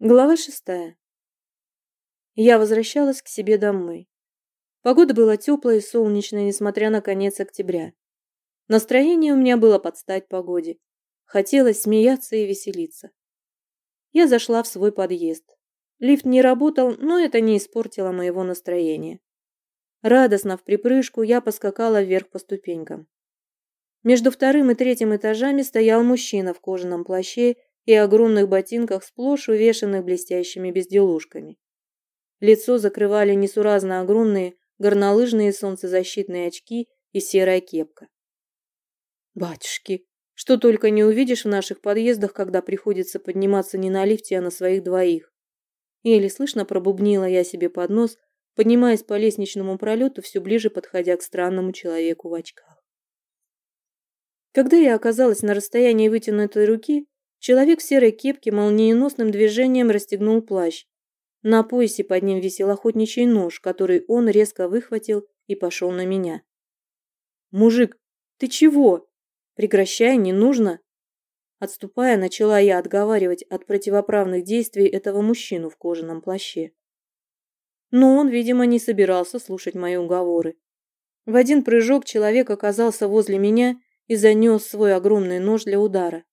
Глава шестая. Я возвращалась к себе домой. Погода была теплая и солнечная, несмотря на конец октября. Настроение у меня было под стать погоде. Хотелось смеяться и веселиться. Я зашла в свой подъезд. Лифт не работал, но это не испортило моего настроения. Радостно в припрыжку я поскакала вверх по ступенькам. Между вторым и третьим этажами стоял мужчина в кожаном плаще и огромных ботинках, сплошь увешанных блестящими безделушками. Лицо закрывали несуразно огромные горнолыжные солнцезащитные очки и серая кепка. Батюшки, что только не увидишь в наших подъездах, когда приходится подниматься не на лифте, а на своих двоих. Еле слышно пробубнила я себе под нос, поднимаясь по лестничному пролету, все ближе подходя к странному человеку в очках. Когда я оказалась на расстоянии вытянутой руки, Человек в серой кепке молниеносным движением расстегнул плащ. На поясе под ним висел охотничий нож, который он резко выхватил и пошел на меня. «Мужик, ты чего? Прекращай, не нужно!» Отступая, начала я отговаривать от противоправных действий этого мужчину в кожаном плаще. Но он, видимо, не собирался слушать мои уговоры. В один прыжок человек оказался возле меня и занес свой огромный нож для удара.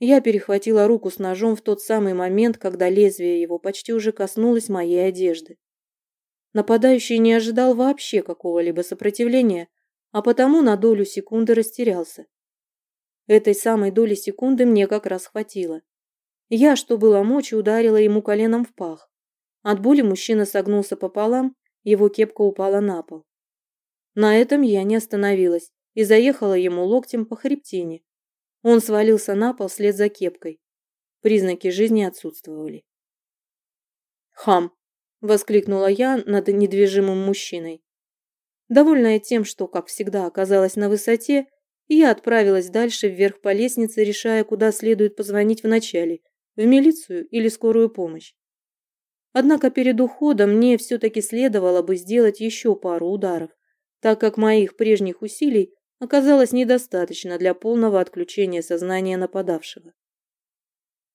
Я перехватила руку с ножом в тот самый момент, когда лезвие его почти уже коснулось моей одежды. Нападающий не ожидал вообще какого-либо сопротивления, а потому на долю секунды растерялся. Этой самой доли секунды мне как раз хватило. Я, что было мочи, ударила ему коленом в пах. От боли мужчина согнулся пополам, его кепка упала на пол. На этом я не остановилась и заехала ему локтем по хребтине, он свалился на пол вслед за кепкой. Признаки жизни отсутствовали. «Хам!» – воскликнула я над недвижимым мужчиной. Довольная тем, что, как всегда, оказалась на высоте, я отправилась дальше вверх по лестнице, решая, куда следует позвонить вначале – в милицию или скорую помощь. Однако перед уходом мне все-таки следовало бы сделать еще пару ударов, так как моих прежних усилий оказалось недостаточно для полного отключения сознания нападавшего.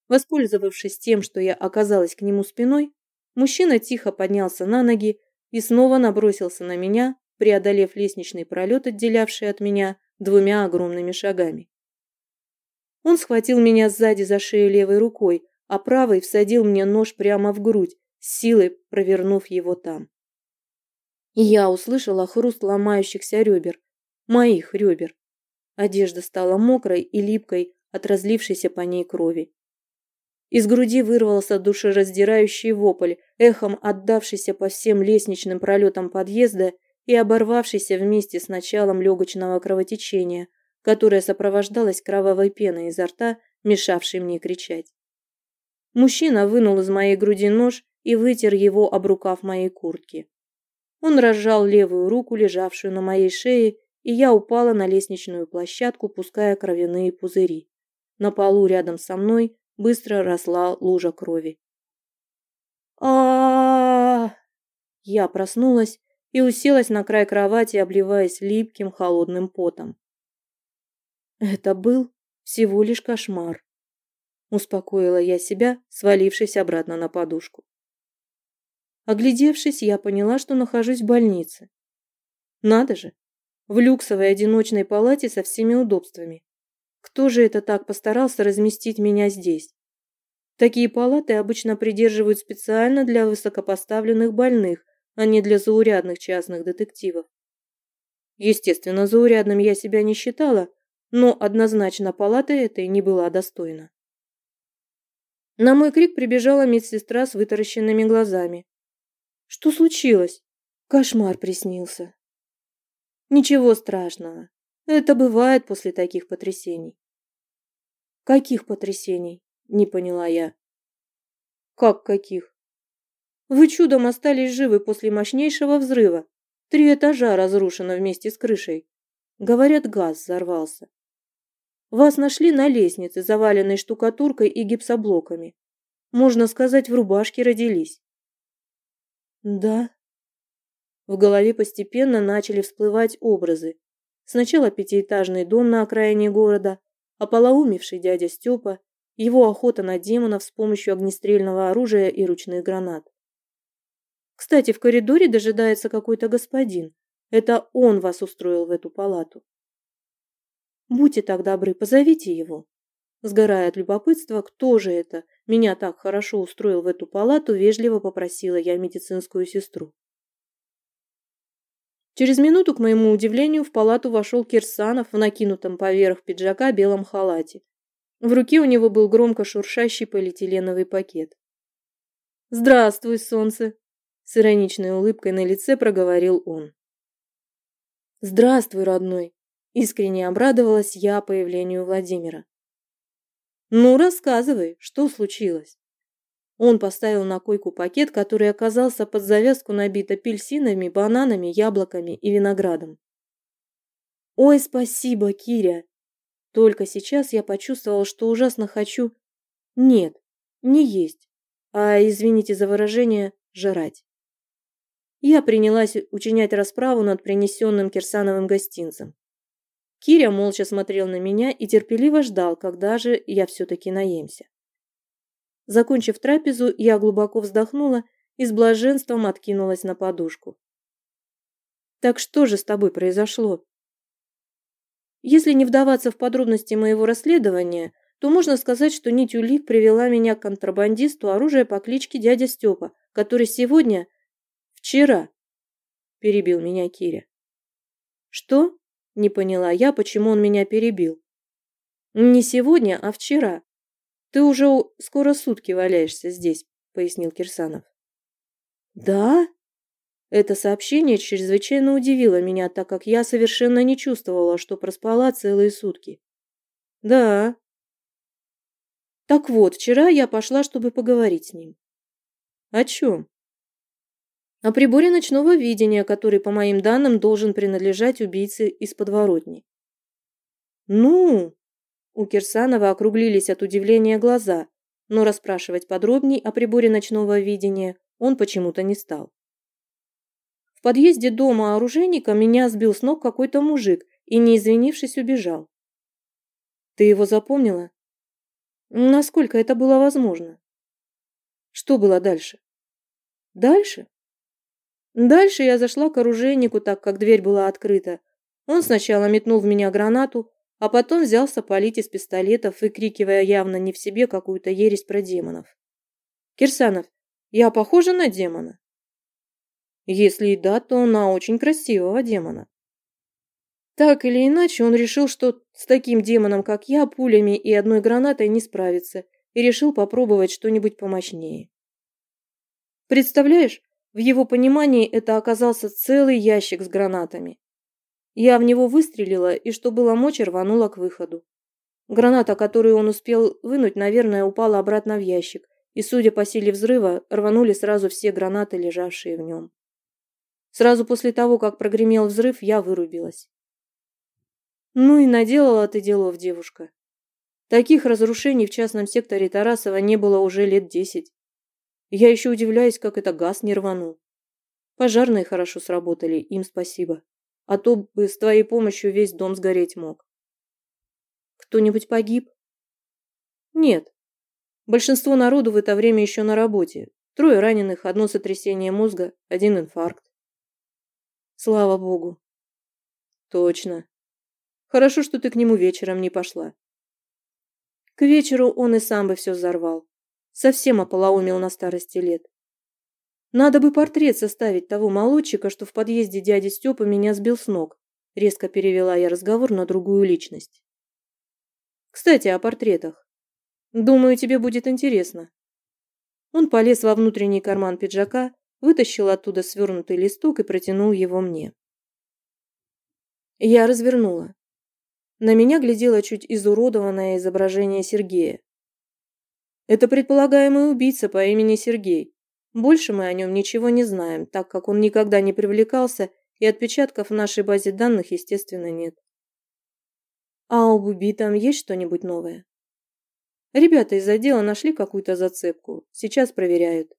Воспользовавшись тем, что я оказалась к нему спиной, мужчина тихо поднялся на ноги и снова набросился на меня, преодолев лестничный пролет, отделявший от меня двумя огромными шагами. Он схватил меня сзади за шею левой рукой, а правой всадил мне нож прямо в грудь, с силой провернув его там. И я услышала хруст ломающихся ребер, моих ребер. Одежда стала мокрой и липкой от разлившейся по ней крови. Из груди вырвался душераздирающий вопль, эхом отдавшийся по всем лестничным пролетам подъезда и оборвавшийся вместе с началом легочного кровотечения, которое сопровождалось кровавой пеной изо рта, мешавшей мне кричать. Мужчина вынул из моей груди нож и вытер его об рукав моей куртки. Он разжал левую руку, лежавшую на моей шее, и я упала на лестничную площадку, пуская кровяные пузыри. На полу рядом со мной быстро росла лужа крови. а Я проснулась и уселась на край кровати, обливаясь липким холодным потом. Это был всего лишь кошмар. Успокоила я себя, свалившись обратно на подушку. Оглядевшись, я поняла, что нахожусь в больнице. Надо же, в люксовой одиночной палате со всеми удобствами. Кто же это так постарался разместить меня здесь? Такие палаты обычно придерживают специально для высокопоставленных больных, а не для заурядных частных детективов. Естественно, заурядным я себя не считала, но однозначно палаты этой не была достойна. На мой крик прибежала медсестра с вытаращенными глазами. Что случилось? Кошмар приснился. Ничего страшного. Это бывает после таких потрясений. Каких потрясений? Не поняла я. Как каких? Вы чудом остались живы после мощнейшего взрыва. Три этажа разрушено вместе с крышей. Говорят, газ взорвался. Вас нашли на лестнице, заваленной штукатуркой и гипсоблоками. Можно сказать, в рубашке родились. Да, в голове постепенно начали всплывать образы. Сначала пятиэтажный дом на окраине города, ополоумевший дядя Степа, его охота на демонов с помощью огнестрельного оружия и ручных гранат. Кстати, в коридоре дожидается какой-то господин. Это он вас устроил в эту палату. Будьте так добры, позовите его. Сгорая от любопытства, кто же это меня так хорошо устроил в эту палату, вежливо попросила я медицинскую сестру. Через минуту, к моему удивлению, в палату вошел Кирсанов в накинутом поверх пиджака белом халате. В руке у него был громко шуршащий полиэтиленовый пакет. «Здравствуй, солнце!» С ироничной улыбкой на лице проговорил он. «Здравствуй, родной!» Искренне обрадовалась я появлению Владимира. «Ну, рассказывай, что случилось?» Он поставил на койку пакет, который оказался под завязку набит апельсинами, бананами, яблоками и виноградом. «Ой, спасибо, Киря!» Только сейчас я почувствовал, что ужасно хочу... Нет, не есть, а, извините за выражение, жрать. Я принялась учинять расправу над принесенным Кирсановым гостинцем. Киря молча смотрел на меня и терпеливо ждал, когда же я все-таки наемся. Закончив трапезу, я глубоко вздохнула и с блаженством откинулась на подушку. «Так что же с тобой произошло?» Если не вдаваться в подробности моего расследования, то можно сказать, что нить улик привела меня к контрабандисту оружия по кличке дядя Степа, который сегодня... Вчера, перебил меня Киря. Что? Не поняла я, почему он меня перебил. Не сегодня, а вчера. Ты уже скоро сутки валяешься здесь, пояснил Кирсанов. Да? Это сообщение чрезвычайно удивило меня, так как я совершенно не чувствовала, что проспала целые сутки. Да. Так вот, вчера я пошла, чтобы поговорить с ним. О чем? О приборе ночного видения, который, по моим данным, должен принадлежать убийце из подворотни. Ну, у Кирсанова округлились от удивления глаза, но расспрашивать подробней о приборе ночного видения он почему-то не стал подъезде дома оружейника меня сбил с ног какой-то мужик и, не извинившись, убежал. Ты его запомнила? Насколько это было возможно? Что было дальше? Дальше? Дальше я зашла к оружейнику, так как дверь была открыта. Он сначала метнул в меня гранату, а потом взялся палить из пистолетов, выкрикивая явно не в себе какую-то ересь про демонов. «Кирсанов, я похожа на демона?» Если и да, то на очень красивого демона. Так или иначе, он решил, что с таким демоном, как я, пулями и одной гранатой не справится, и решил попробовать что-нибудь помощнее. Представляешь, в его понимании это оказался целый ящик с гранатами. Я в него выстрелила и, что было мочи, рванула к выходу. Граната, которую он успел вынуть, наверное, упала обратно в ящик, и, судя по силе взрыва, рванули сразу все гранаты, лежавшие в нем. Сразу после того, как прогремел взрыв, я вырубилась. Ну и наделала ты делов, девушка. Таких разрушений в частном секторе Тарасова не было уже лет десять. Я еще удивляюсь, как это газ не рванул. Пожарные хорошо сработали, им спасибо. А то бы с твоей помощью весь дом сгореть мог. Кто-нибудь погиб? Нет. Большинство народу в это время еще на работе. Трое раненых, одно сотрясение мозга, один инфаркт. Слава богу. Точно. Хорошо, что ты к нему вечером не пошла. К вечеру он и сам бы все взорвал. Совсем ополоумил на старости лет. Надо бы портрет составить того молодчика, что в подъезде дяди Степа меня сбил с ног. Резко перевела я разговор на другую личность. Кстати, о портретах. Думаю, тебе будет интересно. Он полез во внутренний карман пиджака, вытащил оттуда свернутый листок и протянул его мне. Я развернула. На меня глядело чуть изуродованное изображение Сергея. Это предполагаемый убийца по имени Сергей. Больше мы о нем ничего не знаем, так как он никогда не привлекался, и отпечатков в нашей базе данных, естественно, нет. А об убитом есть что-нибудь новое? Ребята из отдела нашли какую-то зацепку, сейчас проверяют.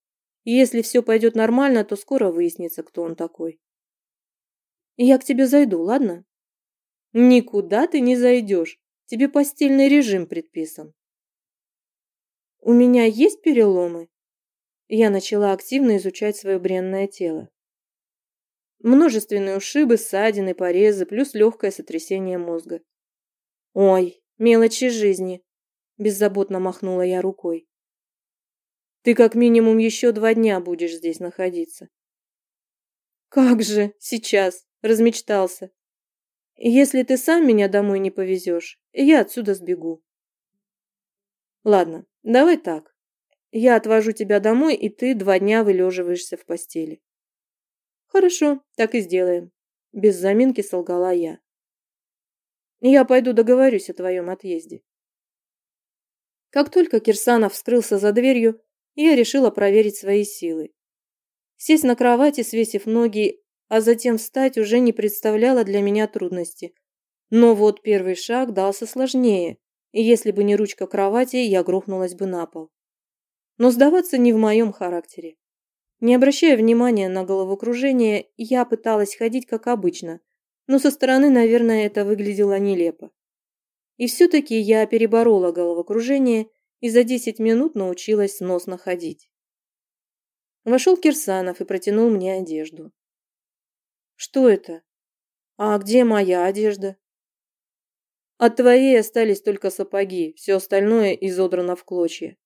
И если все пойдет нормально, то скоро выяснится, кто он такой. Я к тебе зайду, ладно? Никуда ты не зайдешь. Тебе постельный режим предписан. У меня есть переломы? Я начала активно изучать свое бренное тело. Множественные ушибы, ссадины, порезы, плюс легкое сотрясение мозга. Ой, мелочи жизни. Беззаботно махнула я рукой. Ты как минимум еще два дня будешь здесь находиться. Как же, сейчас, размечтался. Если ты сам меня домой не повезешь, я отсюда сбегу. Ладно, давай так. Я отвожу тебя домой, и ты два дня вылеживаешься в постели. Хорошо, так и сделаем. Без заминки солгала я. Я пойду договорюсь о твоем отъезде. Как только Кирсанов скрылся за дверью, я решила проверить свои силы. Сесть на кровати, свесив ноги, а затем встать уже не представляло для меня трудности. Но вот первый шаг дался сложнее, и если бы не ручка кровати, я грохнулась бы на пол. Но сдаваться не в моем характере. Не обращая внимания на головокружение, я пыталась ходить как обычно, но со стороны, наверное, это выглядело нелепо. И все-таки я переборола головокружение и за десять минут научилась сносно ходить. Вошел Кирсанов и протянул мне одежду. Что это? А где моя одежда? От твоей остались только сапоги, все остальное изодрано в клочья.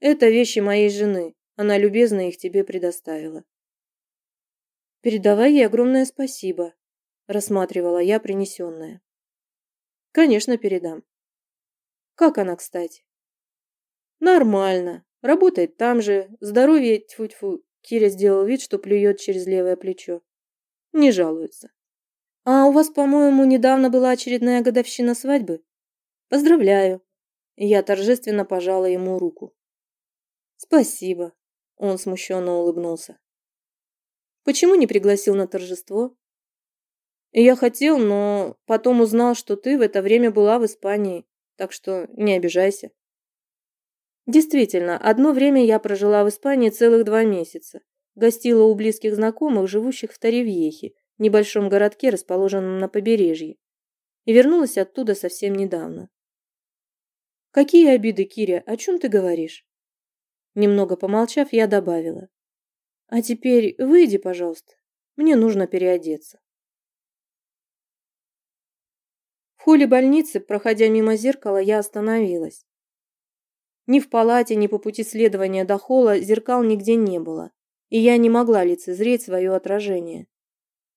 Это вещи моей жены, она любезно их тебе предоставила. Передавай ей огромное спасибо, рассматривала я принесенное. Конечно, передам. Как она, кстати? Нормально. Работает там же. Здоровье, тьфу-тьфу. Киря сделал вид, что плюет через левое плечо. Не жалуется. А у вас, по-моему, недавно была очередная годовщина свадьбы? Поздравляю. Я торжественно пожала ему руку. Спасибо. Он смущенно улыбнулся. Почему не пригласил на торжество? Я хотел, но потом узнал, что ты в это время была в Испании, так что не обижайся. Действительно, одно время я прожила в Испании целых два месяца. Гостила у близких знакомых, живущих в Таревьехе, небольшом городке, расположенном на побережье. И вернулась оттуда совсем недавно. «Какие обиды, Киря? О чем ты говоришь?» Немного помолчав, я добавила. «А теперь выйди, пожалуйста. Мне нужно переодеться». В холле больницы, проходя мимо зеркала, я остановилась. Ни в палате, ни по пути следования до холла зеркал нигде не было, и я не могла лицезреть свое отражение.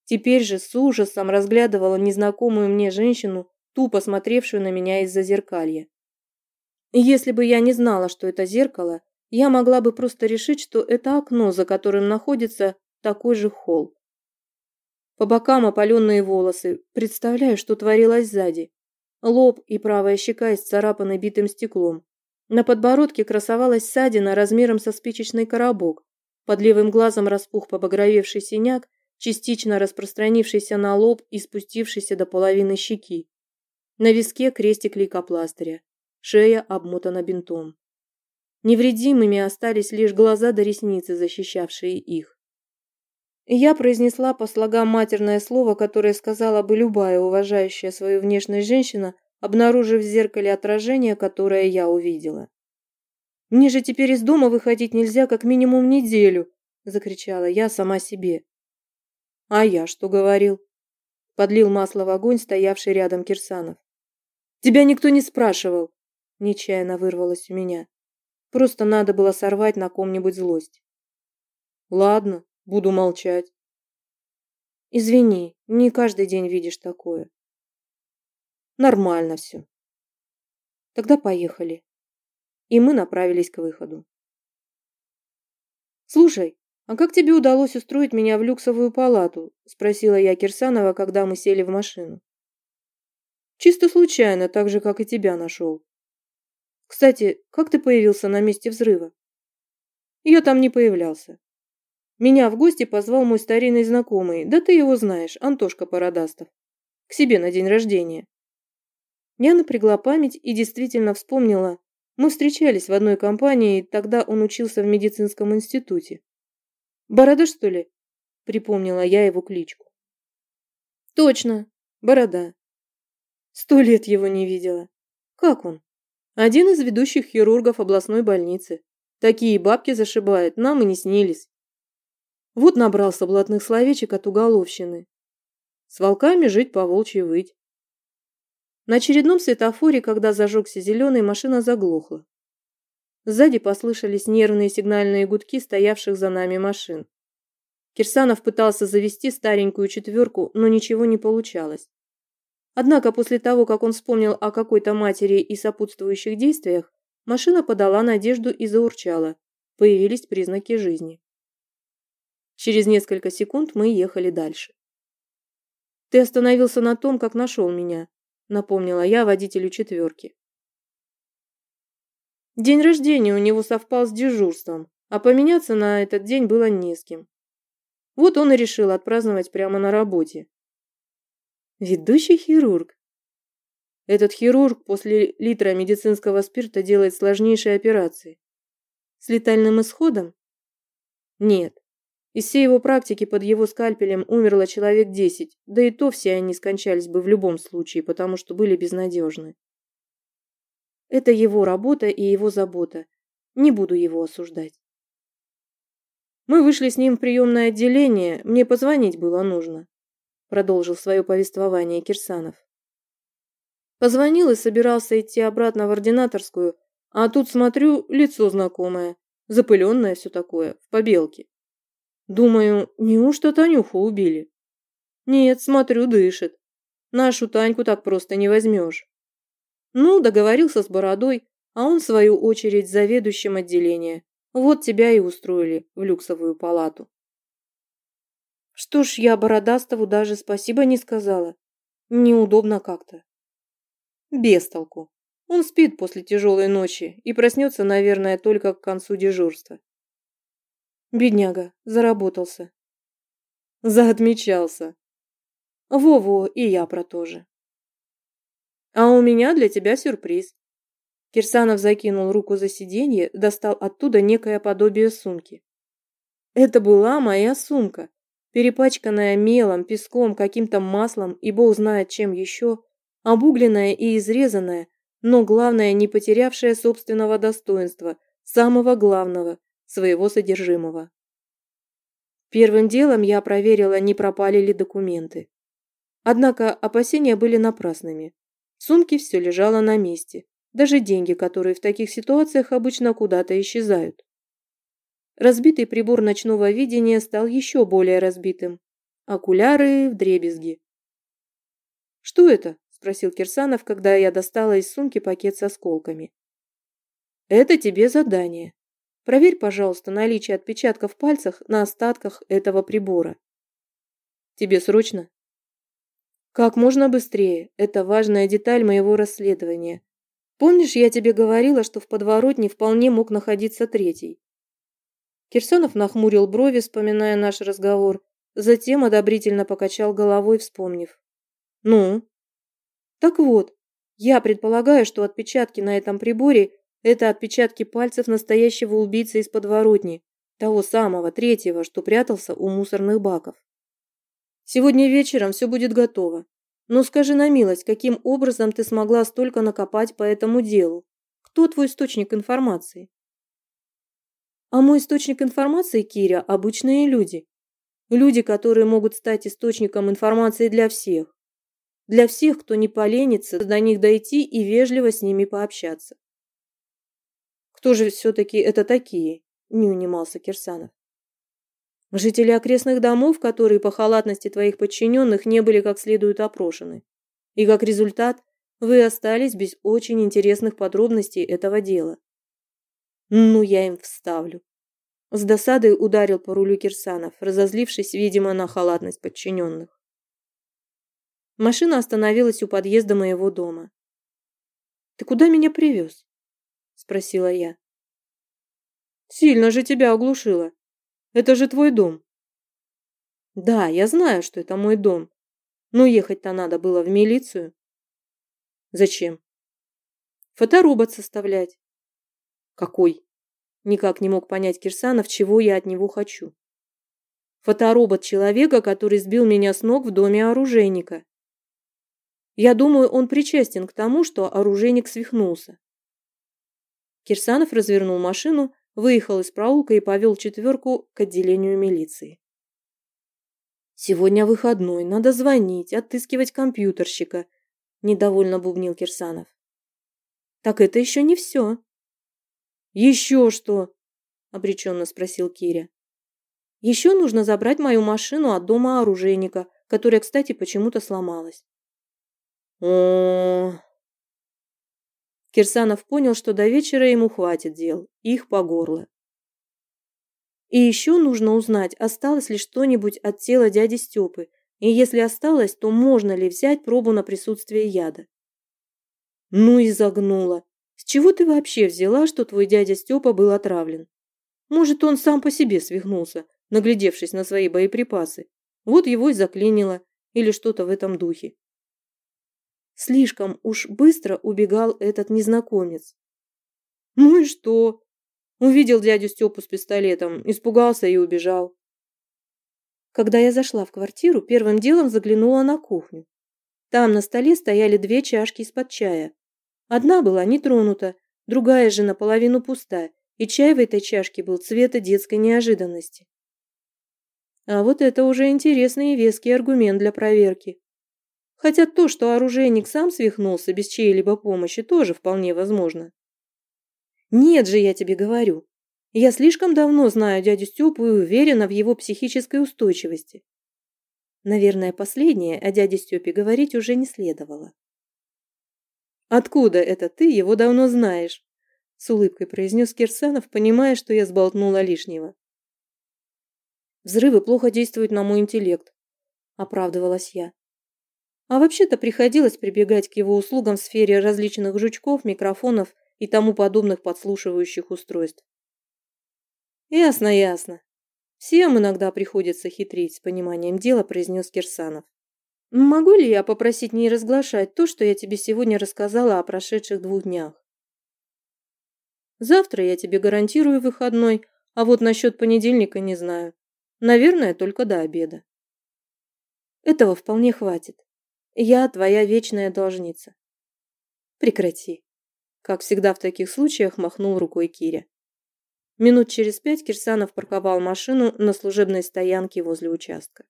Теперь же с ужасом разглядывала незнакомую мне женщину, тупо смотревшую на меня из-за зеркалья. И если бы я не знала, что это зеркало, я могла бы просто решить, что это окно, за которым находится такой же холл. По бокам опаленные волосы. Представляю, что творилось сзади. Лоб и правая щека исцарапаны битым стеклом. На подбородке красовалась ссадина размером со спичечный коробок. Под левым глазом распух побагровевший синяк, частично распространившийся на лоб и спустившийся до половины щеки. На виске крестик лейкопластыря. Шея обмотана бинтом. Невредимыми остались лишь глаза до ресницы, защищавшие их. Я произнесла по слогам матерное слово, которое сказала бы любая уважающая свою внешность женщина, обнаружив в зеркале отражение, которое я увидела. «Мне же теперь из дома выходить нельзя как минимум неделю!» – закричала я сама себе. «А я что говорил?» – подлил масло в огонь, стоявший рядом Кирсанов. «Тебя никто не спрашивал!» – нечаянно вырвалось у меня. Просто надо было сорвать на ком-нибудь злость. «Ладно, Буду молчать. Извини, не каждый день видишь такое. Нормально все. Тогда поехали. И мы направились к выходу. Слушай, а как тебе удалось устроить меня в люксовую палату? Спросила я Кирсанова, когда мы сели в машину. Чисто случайно, так же, как и тебя нашел. Кстати, как ты появился на месте взрыва? Я там не появлялся. Меня в гости позвал мой старинный знакомый, да ты его знаешь, Антошка Парадастов. К себе на день рождения. Я напрягла память и действительно вспомнила. Мы встречались в одной компании, тогда он учился в медицинском институте. «Борода, что ли?» – припомнила я его кличку. «Точно, Борода. Сто лет его не видела. Как он?» Один из ведущих хирургов областной больницы. Такие бабки зашибает, нам и не снились. Вот набрался блатных словечек от уголовщины. С волками жить по волчьи выть. На очередном светофоре, когда зажегся зеленый, машина заглохла. Сзади послышались нервные сигнальные гудки стоявших за нами машин. Кирсанов пытался завести старенькую четверку, но ничего не получалось. Однако после того, как он вспомнил о какой-то матери и сопутствующих действиях, машина подала надежду и заурчала. Появились признаки жизни. Через несколько секунд мы ехали дальше. «Ты остановился на том, как нашел меня», — напомнила я водителю четверки. День рождения у него совпал с дежурством, а поменяться на этот день было не с кем. Вот он и решил отпраздновать прямо на работе. Ведущий хирург. Этот хирург после литра медицинского спирта делает сложнейшие операции. С летальным исходом? Нет. Из всей его практики под его скальпелем умерло человек десять, да и то все они скончались бы в любом случае, потому что были безнадежны. Это его работа и его забота. Не буду его осуждать. Мы вышли с ним в приемное отделение, мне позвонить было нужно. Продолжил свое повествование Кирсанов. Позвонил и собирался идти обратно в ординаторскую, а тут смотрю, лицо знакомое, запыленное все такое, в побелке. Думаю, неужто Танюху убили? Нет, смотрю, дышит. Нашу Таньку так просто не возьмешь. Ну, договорился с Бородой, а он, в свою очередь, заведующим отделения. Вот тебя и устроили в люксовую палату. Что ж, я Бородастову даже спасибо не сказала. Неудобно как-то. Без толку. Он спит после тяжелой ночи и проснется, наверное, только к концу дежурства. Бедняга, заработался. Заотмечался. Во-во, и я про то же. А у меня для тебя сюрприз. Кирсанов закинул руку за сиденье, достал оттуда некое подобие сумки. Это была моя сумка, перепачканная мелом, песком, каким-то маслом и бог знает чем еще, обугленная и изрезанная, но главное, не потерявшая собственного достоинства, самого главного – своего содержимого. Первым делом я проверила, не пропали ли документы. Однако опасения были напрасными. В сумке все лежало на месте, даже деньги, которые в таких ситуациях обычно куда-то исчезают. Разбитый прибор ночного видения стал еще более разбитым. Окуляры в дребезги. «Что это?» – спросил Кирсанов, когда я достала из сумки пакет с осколками. «Это тебе задание. Проверь, пожалуйста, наличие отпечатков пальцев на остатках этого прибора. Тебе срочно? Как можно быстрее. Это важная деталь моего расследования. Помнишь, я тебе говорила, что в подворотне вполне мог находиться третий? Кирсанов нахмурил брови, вспоминая наш разговор, затем одобрительно покачал головой, вспомнив. Ну? Так вот, я предполагаю, что отпечатки на этом приборе это отпечатки пальцев настоящего убийцы из подворотни, того самого, третьего, что прятался у мусорных баков. Сегодня вечером все будет готово. Но скажи на милость, каким образом ты смогла столько накопать по этому делу? Кто твой источник информации? А мой источник информации, Киря, обычные люди. Люди, которые могут стать источником информации для всех. Для всех, кто не поленится до них дойти и вежливо с ними пообщаться. Кто же все-таки это такие? Не унимался Кирсанов. Жители окрестных домов, которые по халатности твоих подчиненных не были как следует опрошены. И как результат, вы остались без очень интересных подробностей этого дела. Ну, я им вставлю. С досадой ударил по рулю Кирсанов, разозлившись, видимо, на халатность подчиненных. Машина остановилась у подъезда моего дома. «Ты куда меня привез?» спросила я. Сильно же тебя оглушило. Это же твой дом. Да, я знаю, что это мой дом. Но ехать-то надо было в милицию. Зачем? Фоторобот составлять. Какой? Никак не мог понять Кирсанов, чего я от него хочу. Фоторобот человека, который сбил меня с ног в доме оружейника. Я думаю, он причастен к тому, что оружейник свихнулся. Кирсанов развернул машину, выехал из проулка и повел четверку к отделению милиции. «Сегодня выходной, надо звонить, отыскивать компьютерщика», – недовольно бубнил Кирсанов. «Так это еще не все». «Еще что?» – обреченно спросил Киря. «Еще нужно забрать мою машину от дома оружейника, которая, кстати, почему-то сломалась». О, Кирсанов понял, что до вечера ему хватит дел, их по горло. И еще нужно узнать, осталось ли что-нибудь от тела дяди Степы, и если осталось, то можно ли взять пробу на присутствие яда. Ну и загнула. С чего ты вообще взяла, что твой дядя Степа был отравлен? Может, он сам по себе свихнулся, наглядевшись на свои боеприпасы. Вот его и заклинило, или что-то в этом духе. Слишком уж быстро убегал этот незнакомец. Ну и что? Увидел дядю Степу с пистолетом, испугался и убежал. Когда я зашла в квартиру, первым делом заглянула на кухню. Там на столе стояли две чашки из-под чая. Одна была не тронута, другая же наполовину пуста, и чай в этой чашке был цвета детской неожиданности. А вот это уже интересный и веский аргумент для проверки. Хотя то, что оружейник сам свихнулся без чьей-либо помощи, тоже вполне возможно. Нет же, я тебе говорю. Я слишком давно знаю дядю Степу и уверена в его психической устойчивости. Наверное, последнее о дяде Степе говорить уже не следовало. «Откуда это ты его давно знаешь?» С улыбкой произнес Кирсанов, понимая, что я сболтнула лишнего. «Взрывы плохо действуют на мой интеллект», – оправдывалась я. А вообще-то приходилось прибегать к его услугам в сфере различных жучков, микрофонов и тому подобных подслушивающих устройств. Ясно, ясно. Всем иногда приходится хитрить, с пониманием дела произнес Кирсанов. Могу ли я попросить не разглашать то, что я тебе сегодня рассказала о прошедших двух днях? Завтра я тебе гарантирую выходной, а вот насчет понедельника не знаю. Наверное, только до обеда. Этого вполне хватит. Я твоя вечная должница. Прекрати. Как всегда в таких случаях махнул рукой Киря. Минут через пять Кирсанов парковал машину на служебной стоянке возле участка.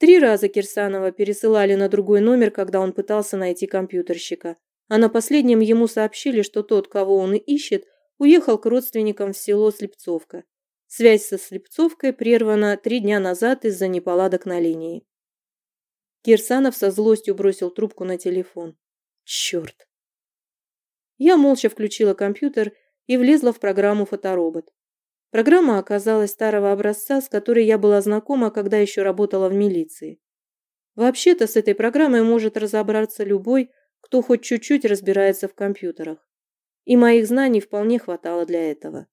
Три раза Кирсанова пересылали на другой номер, когда он пытался найти компьютерщика, а на последнем ему сообщили, что тот, кого он ищет, уехал к родственникам в село Слепцовка. Связь со Слепцовкой прервана три дня назад из-за неполадок на линии. Кирсанов со злостью бросил трубку на телефон. Черт. Я молча включила компьютер и влезла в программу «Фоторобот». Программа оказалась старого образца, с которой я была знакома, когда еще работала в милиции. Вообще-то с этой программой может разобраться любой, кто хоть чуть-чуть разбирается в компьютерах. И моих знаний вполне хватало для этого.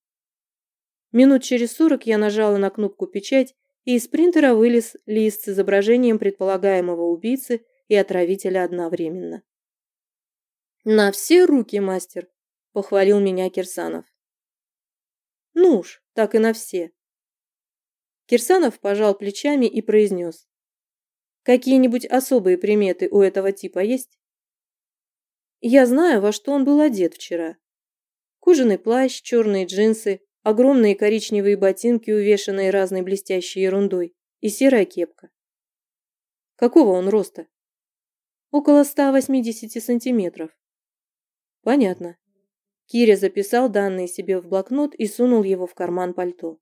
Минут через сорок я нажала на кнопку «Печать» и из принтера вылез лист с изображением предполагаемого убийцы и отравителя одновременно. «На все руки, мастер!» – похвалил меня Кирсанов. «Ну уж, так и на все!» Кирсанов пожал плечами и произнес. «Какие-нибудь особые приметы у этого типа есть?» «Я знаю, во что он был одет вчера. Кожаный плащ, черные джинсы, огромные коричневые ботинки, увешанные разной блестящей ерундой, и серая кепка. Какого он роста? Около 180 сантиметров. Понятно. Киря записал данные себе в блокнот и сунул его в карман пальто.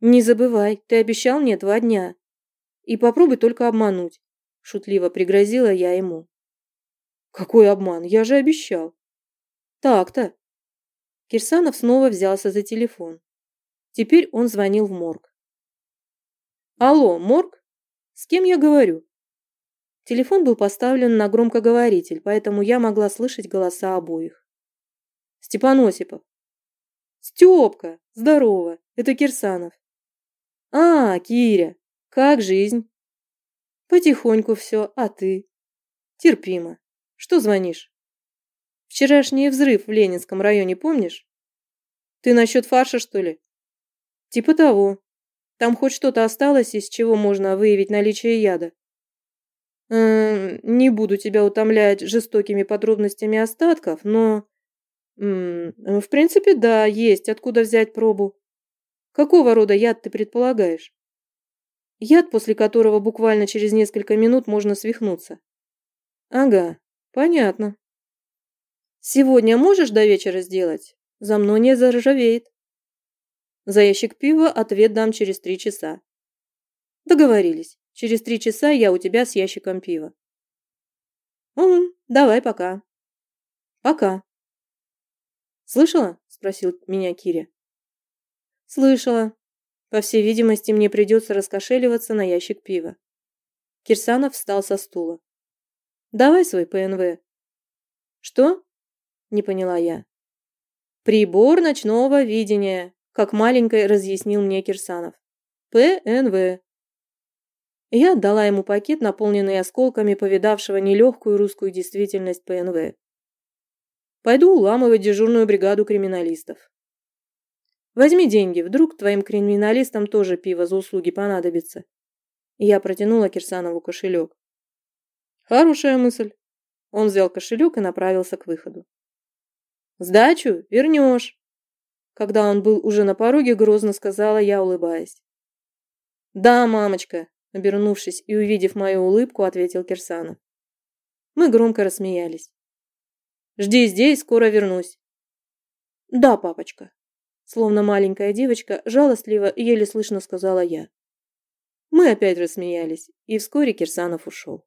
«Не забывай, ты обещал мне два дня. И попробуй только обмануть», – шутливо пригрозила я ему. «Какой обман? Я же обещал». «Так-то. Кирсанов снова взялся за телефон. Теперь он звонил в морг. «Алло, морг? С кем я говорю?» Телефон был поставлен на громкоговоритель, поэтому я могла слышать голоса обоих. «Степан Осипов». «Степка! Здорово! Это Кирсанов». «А, Киря! Как жизнь?» «Потихоньку все, а ты?» «Терпимо. Что звонишь?» Вчерашний взрыв в Ленинском районе помнишь? Ты насчет фарша, что ли? Типа того. Там хоть что-то осталось, из чего можно выявить наличие яда? Эм, не буду тебя утомлять жестокими подробностями остатков, но -м, в принципе, да, есть. Откуда взять пробу? Какого рода яд ты предполагаешь? Яд, после которого буквально через несколько минут можно свихнуться. Ага, понятно. Сегодня можешь до вечера сделать? За мной не заржавеет. За ящик пива ответ дам через три часа. Договорились. Через три часа я у тебя с ящиком пива. Угу, давай пока. Пока. Слышала? Спросил меня Киря. Слышала. По всей видимости, мне придется раскошеливаться на ящик пива. Кирсанов встал со стула. Давай свой ПНВ. Что? Не поняла я. Прибор ночного видения, как маленькой разъяснил мне Кирсанов. ПНВ. Я отдала ему пакет, наполненный осколками повидавшего нелегкую русскую действительность ПНВ. Пойду уламывать дежурную бригаду криминалистов. Возьми деньги, вдруг твоим криминалистам тоже пиво за услуги понадобится. Я протянула Кирсанову кошелек. Хорошая мысль. Он взял кошелек и направился к выходу. Сдачу вернешь. Когда он был уже на пороге, грозно сказала я, улыбаясь. Да, мамочка, Обернувшись и увидев мою улыбку, ответил Кирсанов. Мы громко рассмеялись. «Жди здесь, скоро вернусь». «Да, папочка», словно маленькая девочка, жалостливо еле слышно сказала я. Мы опять рассмеялись, и вскоре Кирсанов ушел.